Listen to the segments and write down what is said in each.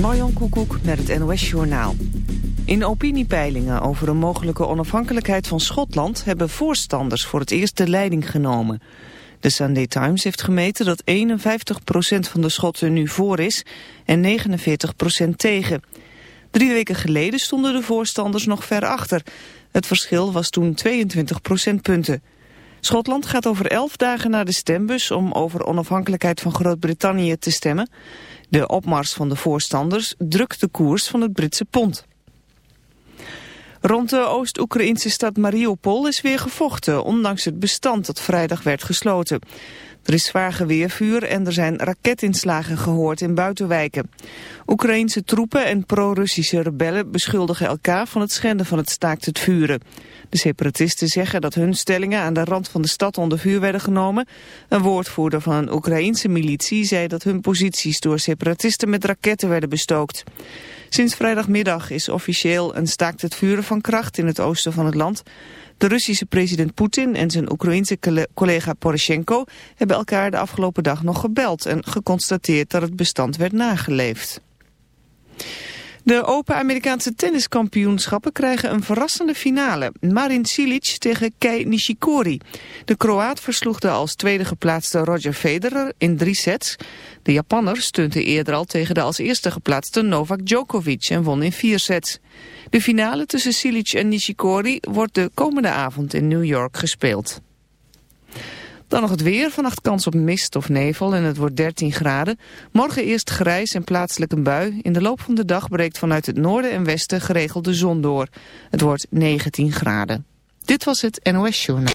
Marjan Koekoek met het NOS Journaal. In opiniepeilingen over een mogelijke onafhankelijkheid van Schotland... hebben voorstanders voor het eerst de leiding genomen. De Sunday Times heeft gemeten dat 51% van de Schotten nu voor is... en 49% tegen. Drie weken geleden stonden de voorstanders nog ver achter. Het verschil was toen 22 procentpunten. Schotland gaat over elf dagen naar de stembus... om over onafhankelijkheid van Groot-Brittannië te stemmen... De opmars van de voorstanders drukt de koers van het Britse pond. Rond de Oost-Oekraïnse stad Mariupol is weer gevochten, ondanks het bestand dat vrijdag werd gesloten. Er is zwaar geweervuur en er zijn raketinslagen gehoord in buitenwijken. Oekraïense troepen en pro-Russische rebellen beschuldigen elkaar van het schenden van het staakt het vuren. De separatisten zeggen dat hun stellingen aan de rand van de stad onder vuur werden genomen. Een woordvoerder van een Oekraïense militie zei dat hun posities door separatisten met raketten werden bestookt. Sinds vrijdagmiddag is officieel een staakt het vuren van kracht in het oosten van het land. De Russische president Poetin en zijn Oekraïense collega Poroshenko hebben elkaar de afgelopen dag nog gebeld en geconstateerd dat het bestand werd nageleefd. De Open Amerikaanse tenniskampioenschappen krijgen een verrassende finale. Marin Cilic tegen Kei Nishikori. De Kroaat versloeg de als tweede geplaatste Roger Federer in drie sets. De Japanner stunte eerder al tegen de als eerste geplaatste Novak Djokovic en won in vier sets. De finale tussen Cilic en Nishikori wordt de komende avond in New York gespeeld. Dan nog het weer. Vannacht kans op mist of nevel en het wordt 13 graden. Morgen eerst grijs en plaatselijk een bui. In de loop van de dag breekt vanuit het noorden en westen geregeld de zon door. Het wordt 19 graden. Dit was het NOS Journal.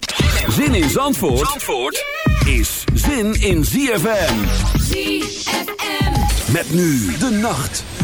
Zin in Zandvoort, Zandvoort is zin in ZFM. ZFM. Met nu de nacht.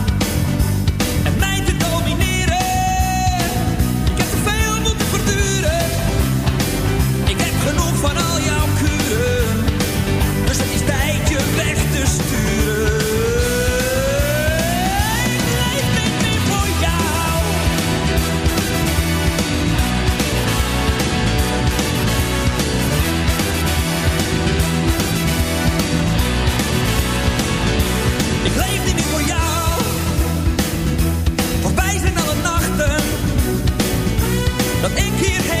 He had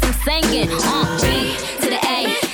cause I'm singing. Uh, B to the A,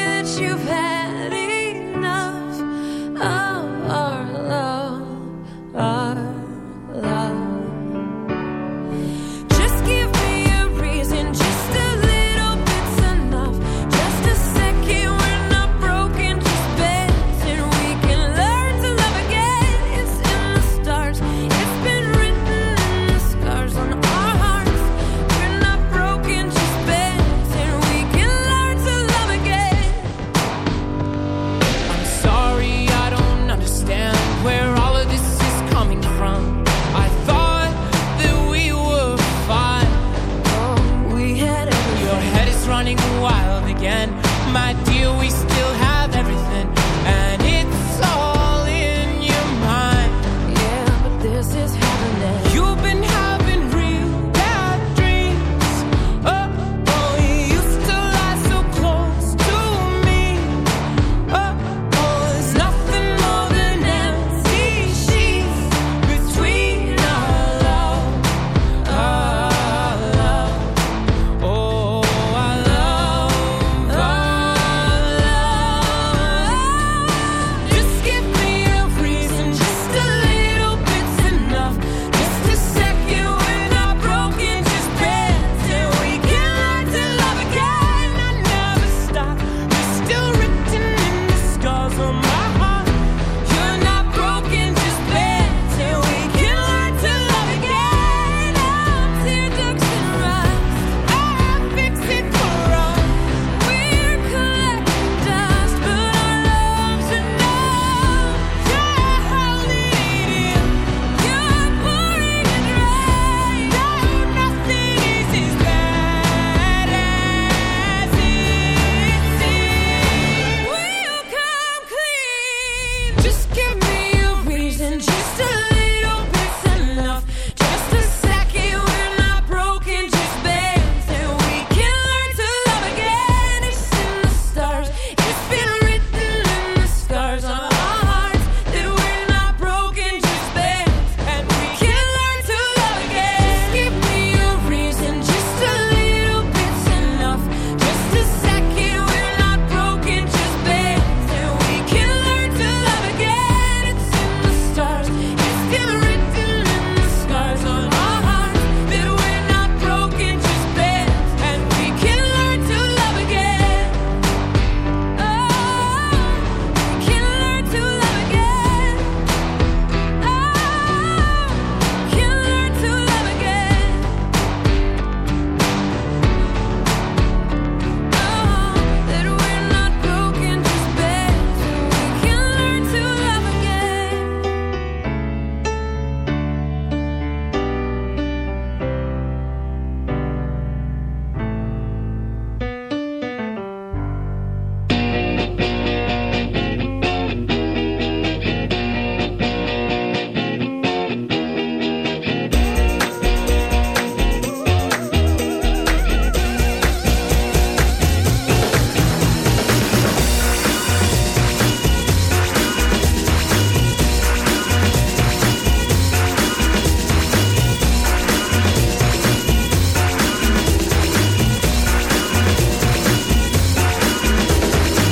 you've had.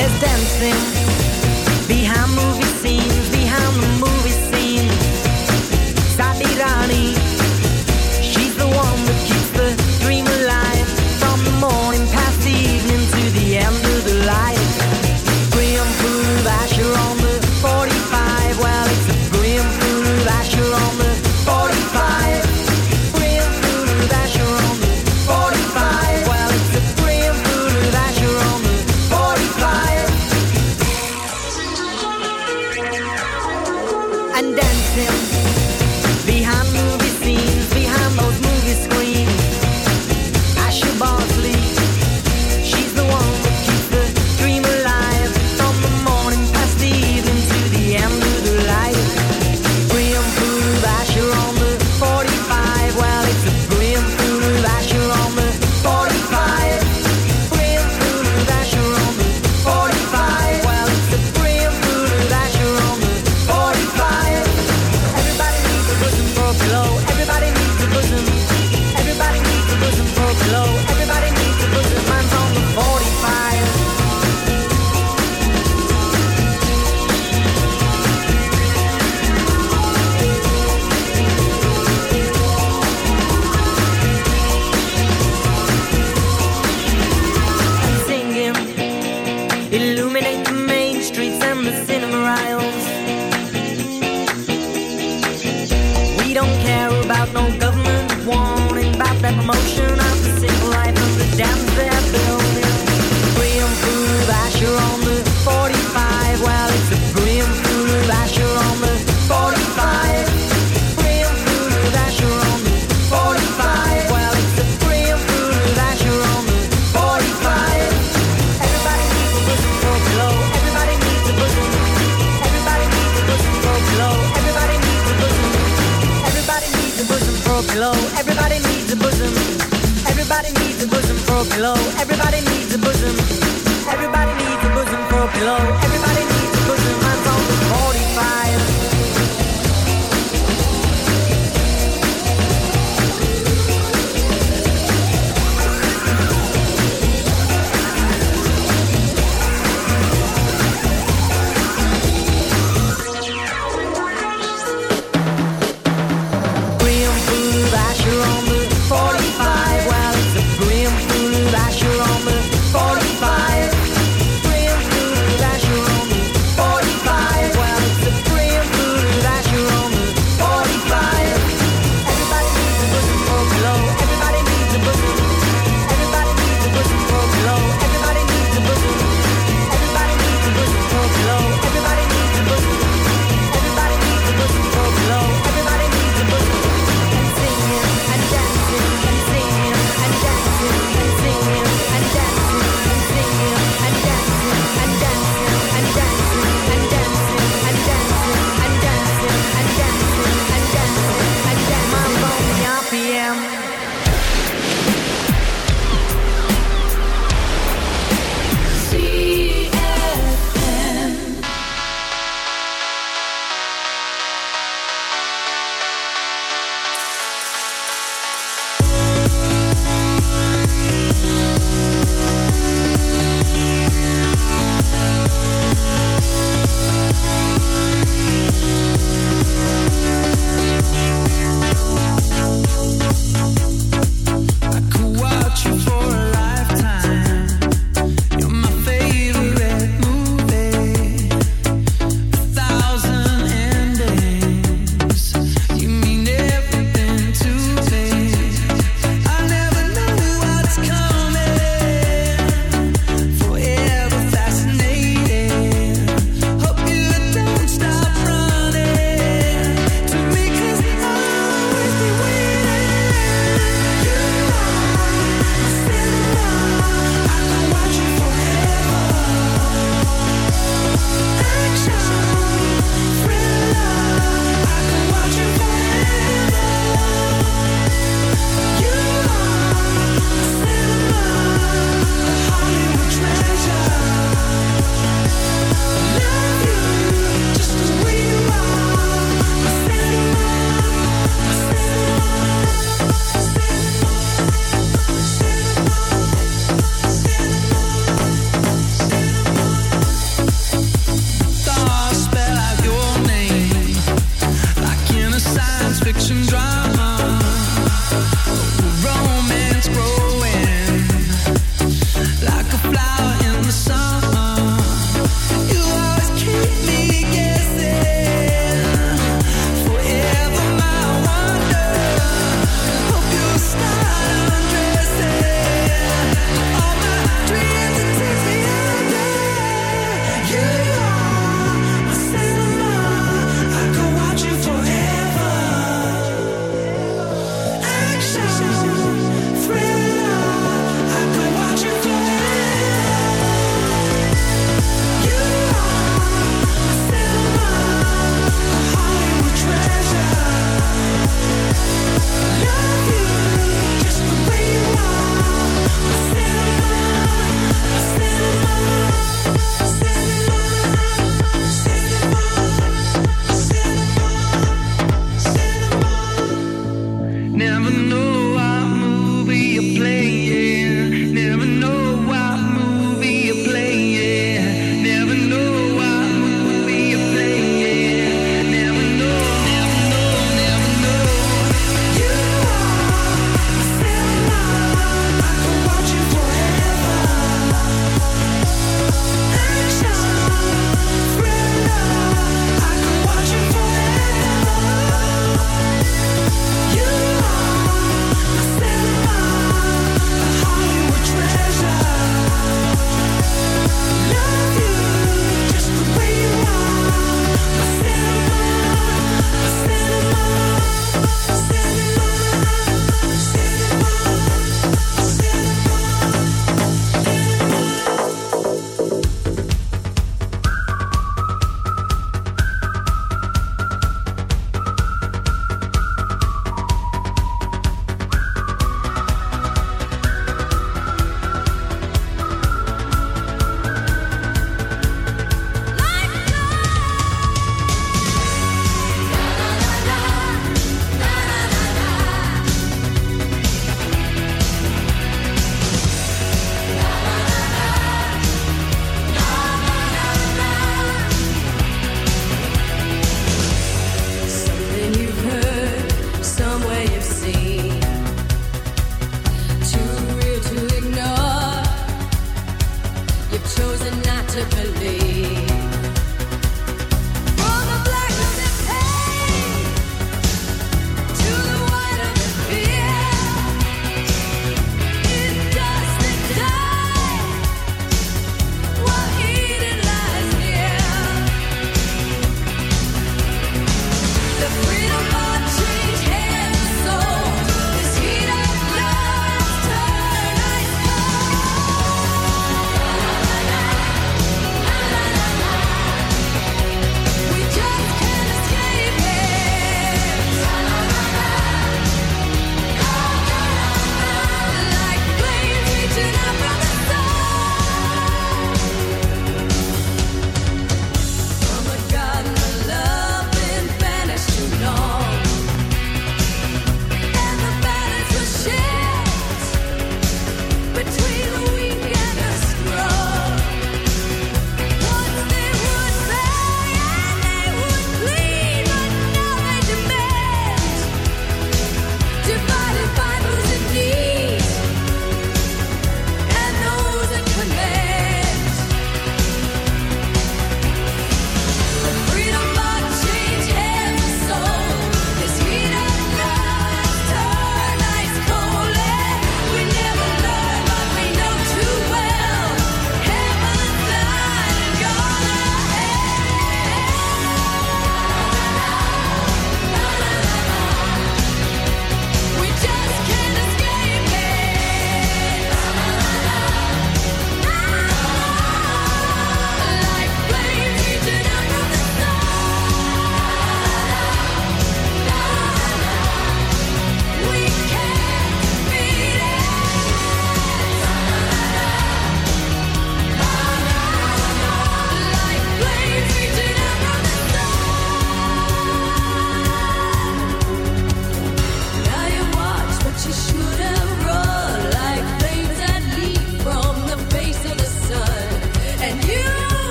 let's dancing.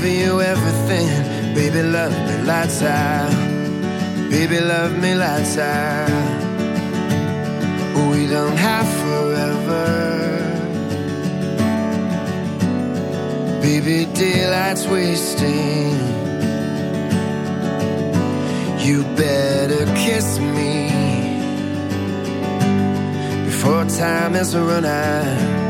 Giving you everything. Baby, love me lights out. Ah. Baby, love me lights out. Ah. We don't have forever. Baby, daylight's wasting. You better kiss me before time has run out.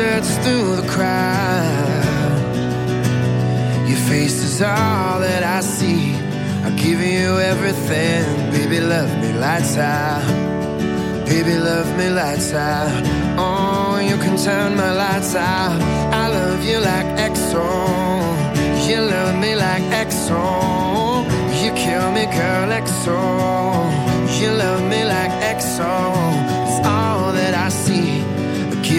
I through the crowd. Your face is all that I see. I'll give you everything. Baby, love me lights out. Baby, love me lights out. Oh, you can turn my lights out. I love you like XO. You love me like XO. You kill me, girl, XO. You love me like XO.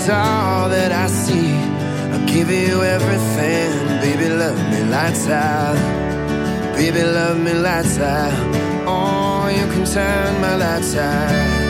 Is all that I see. I'll give you everything. Baby, love me lights out. Baby, love me lights out. Oh, you can turn my lights out.